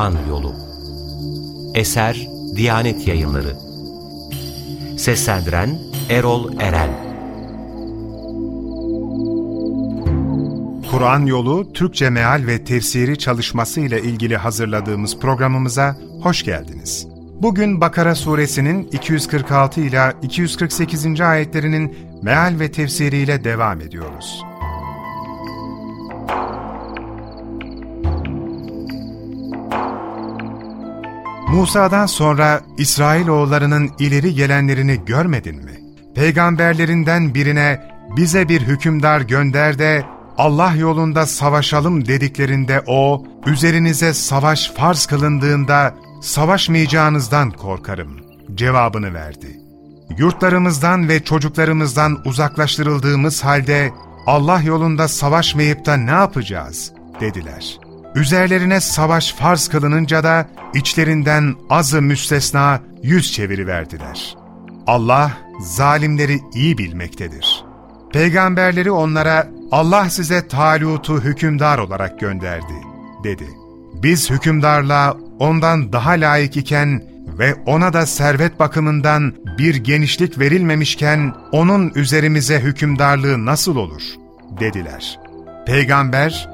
Kur'an Yolu Eser Diyanet Yayınları Seslendiren Erol Eren Kur'an Yolu Türkçe Meal ve Tefsiri çalışması ile ilgili hazırladığımız programımıza hoş geldiniz. Bugün Bakara suresinin 246 ila 248. ayetlerinin meal ve tefsiriyle devam ediyoruz. Musa'dan sonra İsrailoğullarının ileri gelenlerini görmedin mi? Peygamberlerinden birine bize bir hükümdar gönder de Allah yolunda savaşalım dediklerinde o, üzerinize savaş farz kılındığında savaşmayacağınızdan korkarım cevabını verdi. Yurtlarımızdan ve çocuklarımızdan uzaklaştırıldığımız halde Allah yolunda savaşmayıp da ne yapacağız dediler. Üzerlerine savaş farz kılınınca da içlerinden azı müstesna yüz çeviriverdiler. Allah zalimleri iyi bilmektedir. Peygamberleri onlara Allah size Talut'u hükümdar olarak gönderdi dedi. Biz hükümdarlığa ondan daha layık iken ve ona da servet bakımından bir genişlik verilmemişken onun üzerimize hükümdarlığı nasıl olur? dediler. Peygamber,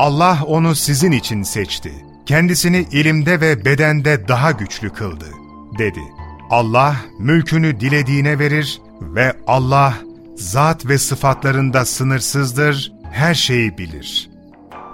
Allah onu sizin için seçti. Kendisini ilimde ve bedende daha güçlü kıldı, dedi. Allah mülkünü dilediğine verir ve Allah zat ve sıfatlarında sınırsızdır, her şeyi bilir.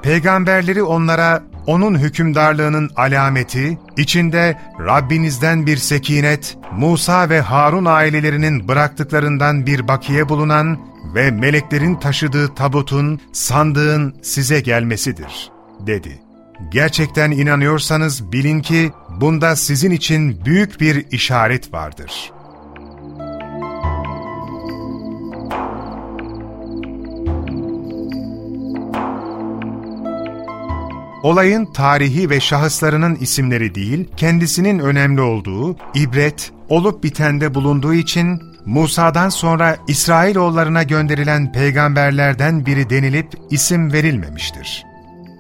Peygamberleri onlara onun hükümdarlığının alameti, içinde Rabbinizden bir sekinet, Musa ve Harun ailelerinin bıraktıklarından bir bakiye bulunan ve meleklerin taşıdığı tabutun, sandığın size gelmesidir, dedi. Gerçekten inanıyorsanız bilin ki bunda sizin için büyük bir işaret vardır.'' Olayın tarihi ve şahıslarının isimleri değil, kendisinin önemli olduğu, ibret, olup bitende bulunduğu için Musa'dan sonra İsrailoğullarına gönderilen peygamberlerden biri denilip isim verilmemiştir.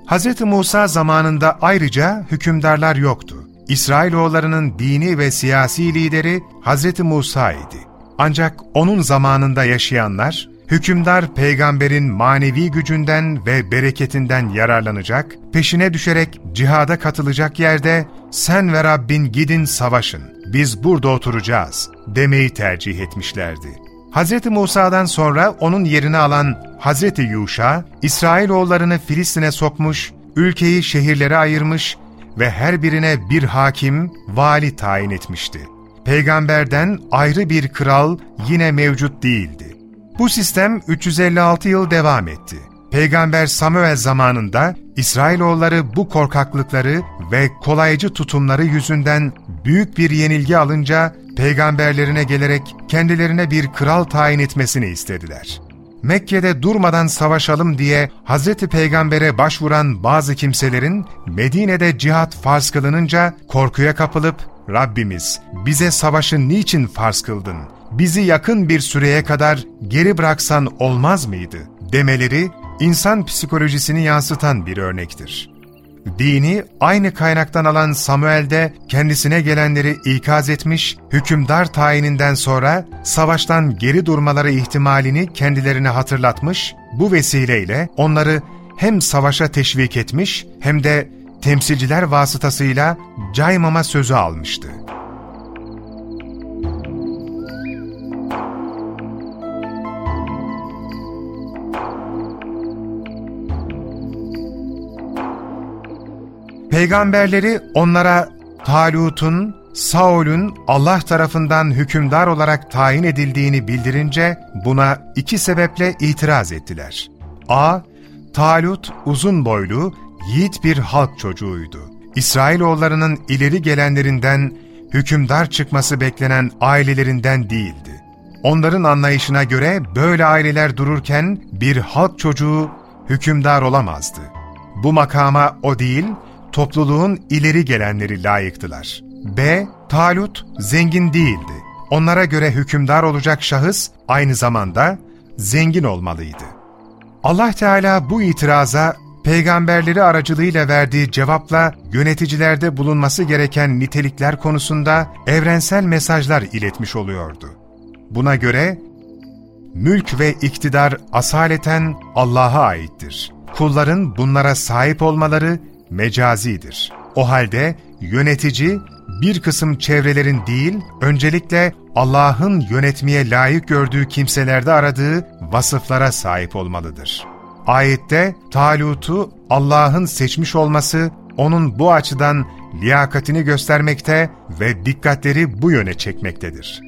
Hz. Musa zamanında ayrıca hükümdarlar yoktu. İsrailoğullarının dini ve siyasi lideri Hz. Musa idi. Ancak onun zamanında yaşayanlar, hükümdar peygamberin manevi gücünden ve bereketinden yararlanacak, peşine düşerek cihada katılacak yerde sen ve Rabbin gidin savaşın, biz burada oturacağız demeyi tercih etmişlerdi. Hz. Musa'dan sonra onun yerini alan Hz. Yuşa, İsrailoğullarını Filistin'e sokmuş, ülkeyi şehirlere ayırmış ve her birine bir hakim, vali tayin etmişti. Peygamberden ayrı bir kral yine mevcut değildi. Bu sistem 356 yıl devam etti. Peygamber Samuel zamanında İsrailoğulları bu korkaklıkları ve kolaycı tutumları yüzünden büyük bir yenilgi alınca peygamberlerine gelerek kendilerine bir kral tayin etmesini istediler. Mekke'de durmadan savaşalım diye Hz. Peygamber'e başvuran bazı kimselerin Medine'de cihat farz kılınınca korkuya kapılıp Rabbimiz bize savaşı niçin farz kıldın? Bizi yakın bir süreye kadar geri bıraksan olmaz mıydı demeleri insan psikolojisini yansıtan bir örnektir. Dini aynı kaynaktan alan Samuel'de kendisine gelenleri ikaz etmiş, hükümdar tayininden sonra savaştan geri durmaları ihtimalini kendilerine hatırlatmış, bu vesileyle onları hem savaşa teşvik etmiş hem de temsilciler vasıtasıyla caymama sözü almıştı. Peygamberleri onlara Talut'un, Saul'ün Allah tarafından hükümdar olarak tayin edildiğini bildirince buna iki sebeple itiraz ettiler. A. Talut uzun boylu, yiğit bir halk çocuğuydu. İsrailoğullarının ileri gelenlerinden, hükümdar çıkması beklenen ailelerinden değildi. Onların anlayışına göre böyle aileler dururken bir halk çocuğu hükümdar olamazdı. Bu makama o değil, topluluğun ileri gelenleri layıktılar. B. Talut zengin değildi. Onlara göre hükümdar olacak şahıs aynı zamanda zengin olmalıydı. Allah Teala bu itiraza peygamberleri aracılığıyla verdiği cevapla yöneticilerde bulunması gereken nitelikler konusunda evrensel mesajlar iletmiş oluyordu. Buna göre mülk ve iktidar asaleten Allah'a aittir. Kulların bunlara sahip olmaları mecazidir. O halde yönetici bir kısım çevrelerin değil, öncelikle Allah'ın yönetmeye layık gördüğü kimselerde aradığı vasıflara sahip olmalıdır. Ayette Talut'u Allah'ın seçmiş olması, onun bu açıdan liyakatini göstermekte ve dikkatleri bu yöne çekmektedir.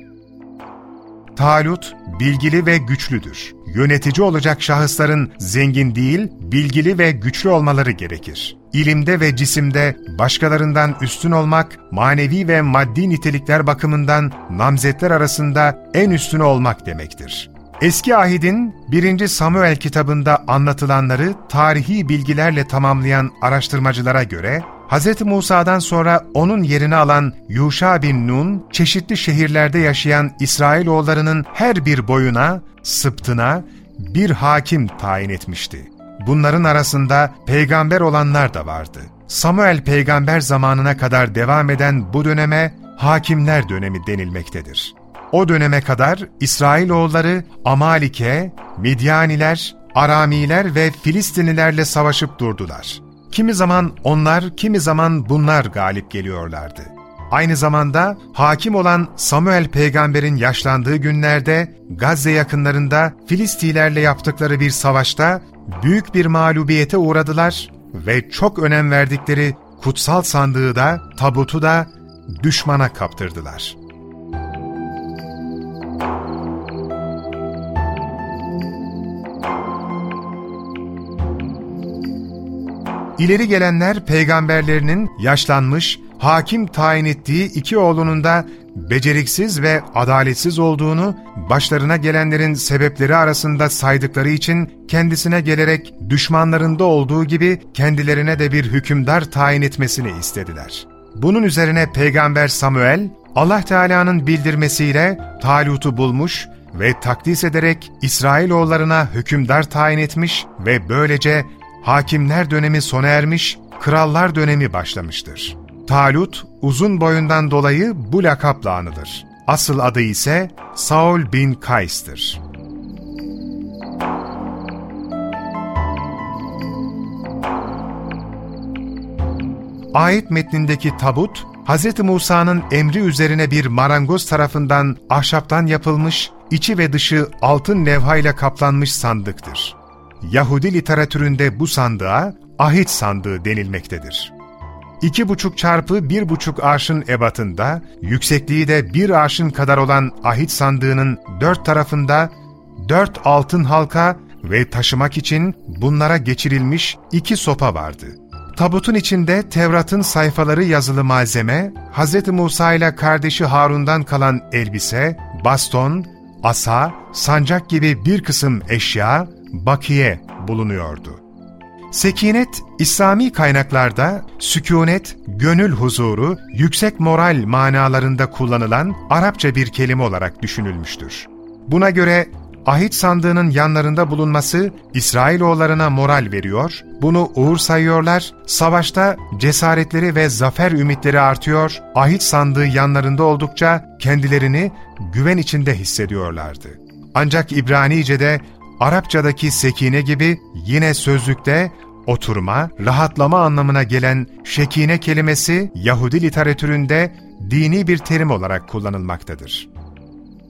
Talut, bilgili ve güçlüdür. Yönetici olacak şahısların zengin değil, bilgili ve güçlü olmaları gerekir. İlimde ve cisimde başkalarından üstün olmak, manevi ve maddi nitelikler bakımından namzetler arasında en üstün olmak demektir. Eski ahidin 1. Samuel kitabında anlatılanları tarihi bilgilerle tamamlayan araştırmacılara göre, Hz. Musa'dan sonra onun yerini alan Yuşa bin Nun, çeşitli şehirlerde yaşayan İsrailoğullarının her bir boyuna, sıptına bir hakim tayin etmişti. Bunların arasında peygamber olanlar da vardı. Samuel peygamber zamanına kadar devam eden bu döneme hakimler dönemi denilmektedir. O döneme kadar İsrailoğulları Amalike, Midyaniler, Aramiler ve Filistinlilerle savaşıp durdular. Kimi zaman onlar, kimi zaman bunlar galip geliyorlardı. Aynı zamanda hakim olan Samuel peygamberin yaşlandığı günlerde Gazze yakınlarında Filistilerle yaptıkları bir savaşta büyük bir mağlubiyete uğradılar ve çok önem verdikleri kutsal sandığı da, tabutu da düşmana kaptırdılar. İleri gelenler peygamberlerinin yaşlanmış, hakim tayin ettiği iki oğlunun da beceriksiz ve adaletsiz olduğunu, başlarına gelenlerin sebepleri arasında saydıkları için kendisine gelerek düşmanlarında olduğu gibi kendilerine de bir hükümdar tayin etmesini istediler. Bunun üzerine Peygamber Samuel, Allah Teala'nın bildirmesiyle Talut'u bulmuş ve takdis ederek İsrailoğullarına hükümdar tayin etmiş ve böylece hakimler dönemi sona ermiş, krallar dönemi başlamıştır. Talut, uzun boyundan dolayı bu lakapla anılır. Asıl adı ise Saul bin Kays'tır. Ayet metnindeki tabut, Hz. Musa'nın emri üzerine bir marangoz tarafından ahşaptan yapılmış, içi ve dışı altın levhayla kaplanmış sandıktır. Yahudi literatüründe bu sandığa ahit sandığı denilmektedir. İki buçuk çarpı bir buçuk arşın ebatında, yüksekliği de bir arşın kadar olan ahit sandığının dört tarafında dört altın halka ve taşımak için bunlara geçirilmiş iki sopa vardı. Tabutun içinde Tevrat'ın sayfaları yazılı malzeme, Hz. Musa ile kardeşi Harun'dan kalan elbise, baston, asa, sancak gibi bir kısım eşya, bakiye bulunuyordu. Sekinet, İslami kaynaklarda sükunet, gönül huzuru, yüksek moral manalarında kullanılan Arapça bir kelime olarak düşünülmüştür. Buna göre ahit sandığının yanlarında bulunması İsrailoğullarına moral veriyor, bunu uğur sayıyorlar, savaşta cesaretleri ve zafer ümitleri artıyor, ahit sandığı yanlarında oldukça kendilerini güven içinde hissediyorlardı. Ancak İbranice'de Arapçadaki sekine gibi yine sözlükte oturma, rahatlama anlamına gelen şekine kelimesi Yahudi literatüründe dini bir terim olarak kullanılmaktadır.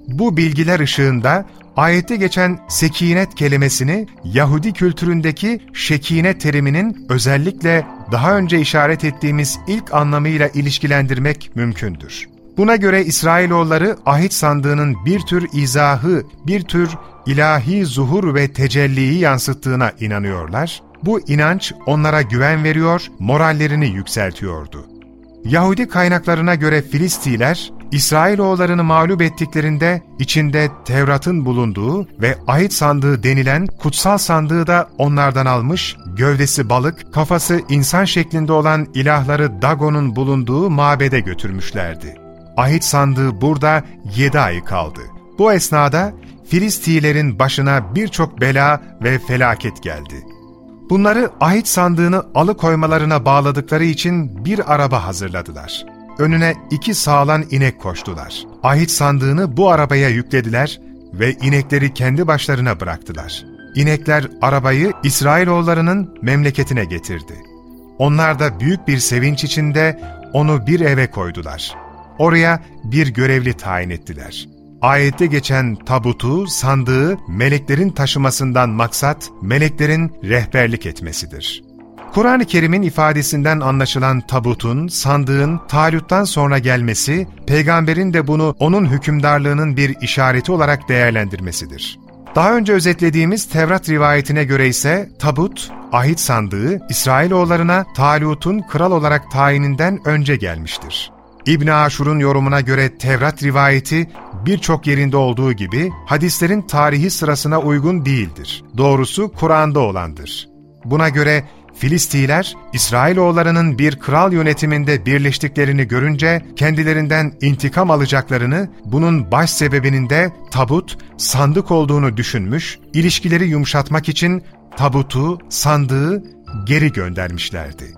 Bu bilgiler ışığında ayette geçen sekinet kelimesini Yahudi kültüründeki şekine teriminin özellikle daha önce işaret ettiğimiz ilk anlamıyla ilişkilendirmek mümkündür. Buna göre İsrailoğulları ahit sandığının bir tür izahı, bir tür ilahi zuhur ve tecelliyi yansıttığına inanıyorlar. Bu inanç onlara güven veriyor, morallerini yükseltiyordu. Yahudi kaynaklarına göre Filistiler, İsrailoğullarını mağlup ettiklerinde içinde Tevrat'ın bulunduğu ve ahit sandığı denilen kutsal sandığı da onlardan almış, gövdesi balık, kafası insan şeklinde olan ilahları Dagon'un bulunduğu mabede götürmüşlerdi. Ahit sandığı burada yedi ay kaldı. Bu esnada Filistilerin başına birçok bela ve felaket geldi. Bunları ahit sandığını alıkoymalarına bağladıkları için bir araba hazırladılar. Önüne iki sağlan inek koştular. Ahit sandığını bu arabaya yüklediler ve inekleri kendi başlarına bıraktılar. İnekler arabayı İsrailoğullarının memleketine getirdi. Onlar da büyük bir sevinç içinde onu bir eve koydular. Oraya bir görevli tayin ettiler. Ayette geçen tabutu, sandığı meleklerin taşımasından maksat, meleklerin rehberlik etmesidir. Kur'an-ı Kerim'in ifadesinden anlaşılan tabutun, sandığın Talut'tan sonra gelmesi, peygamberin de bunu onun hükümdarlığının bir işareti olarak değerlendirmesidir. Daha önce özetlediğimiz Tevrat rivayetine göre ise tabut, ahit sandığı İsrailoğullarına Talut'un kral olarak tayininden önce gelmiştir. İbn Aşur'un yorumuna göre Tevrat rivayeti birçok yerinde olduğu gibi hadislerin tarihi sırasına uygun değildir. Doğrusu Kur'an'da olandır. Buna göre Filistiler, İsrailoğullarının bir kral yönetiminde birleştiklerini görünce kendilerinden intikam alacaklarını, bunun baş sebebinin de tabut, sandık olduğunu düşünmüş, ilişkileri yumuşatmak için tabutu, sandığı geri göndermişlerdi.